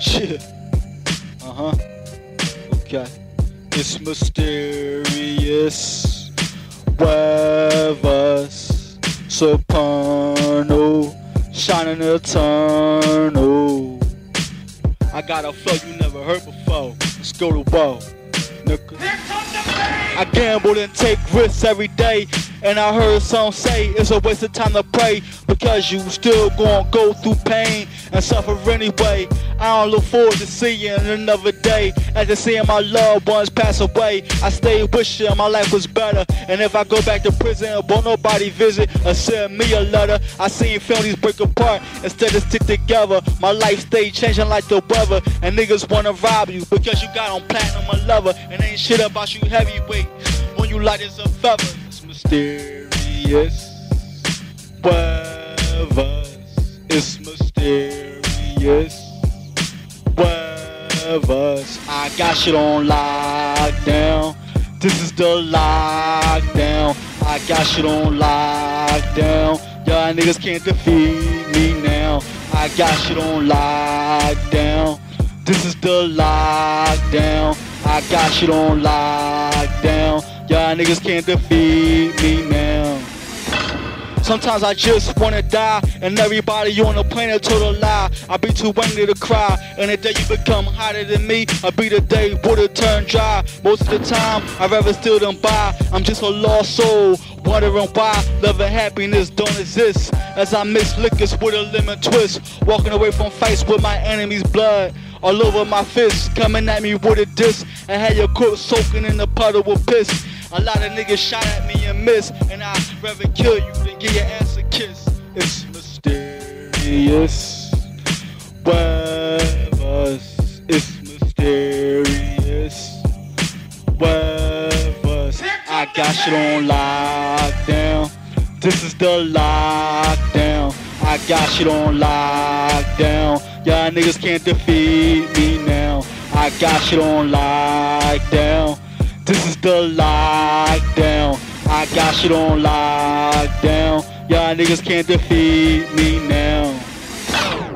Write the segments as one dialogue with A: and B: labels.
A: Shit. Uh huh. Okay. It's mysterious. Weathers. Soprano. Shining eternal. I got a flow you never heard before. Let's go to war. Nigga. I gamble and take risks every day. And I heard some say it's a waste of time to pray because you still gonna go through pain and suffer anyway. I don't look forward to seeing another day. After seeing my loved ones pass away, I stay wishing my life was better. And if I go back to prison, won't nobody visit or send me a letter. I seen families break apart instead of stick together. My life stay changing like the weather, and niggas wanna rob you because you got on platinum a lover, and ain't shit about you heavyweight. When you light as a feather, mysterious. Weathers, it's mysterious. Weathers, I got shit on lockdown. This is the lockdown. I got shit on lockdown. Y'all niggas can't defeat me now. I got shit on lockdown. This is the lockdown. I got shit on lockdown. Y'all niggas can't defeat me now. Sometimes I just wanna die, and everybody on the planet told a lie. I be too angry to cry, and the day you become hotter than me, I be the day water turn dry. Most of the time, I'd rather steal than buy. I'm just a lost soul, wondering why love and happiness don't exist. As I miss liquors with a lemon twist, walking away from fights with my enemy's blood. All over my fists, coming at me with a diss, and had your corpse soaking in a puddle of piss. A lot of niggas shot at me and missed, and I'd rather kill you than give your ass a kiss. It's mysterious. Weathers, it's mysterious. Weathers, I got shit on lockdown. This is the lockdown. I got shit on lockdown. Y'all niggas can't defeat me now. I got shit on lockdown. Is the lockdown. I got shit on lockdown. Y'all niggas can't defeat me now.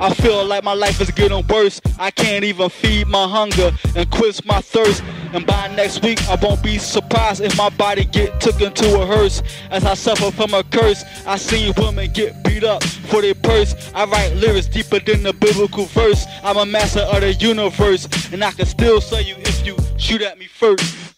A: I feel like my life is getting worse. I can't even feed my hunger and quench my thirst. And by next week, I won't be surprised if my body get took into a hearse. As I suffer from a curse, I seen women get beat up for their purse. I write lyrics deeper than the biblical verse. I'm a master of the universe, and I can still say you if you shoot at me first.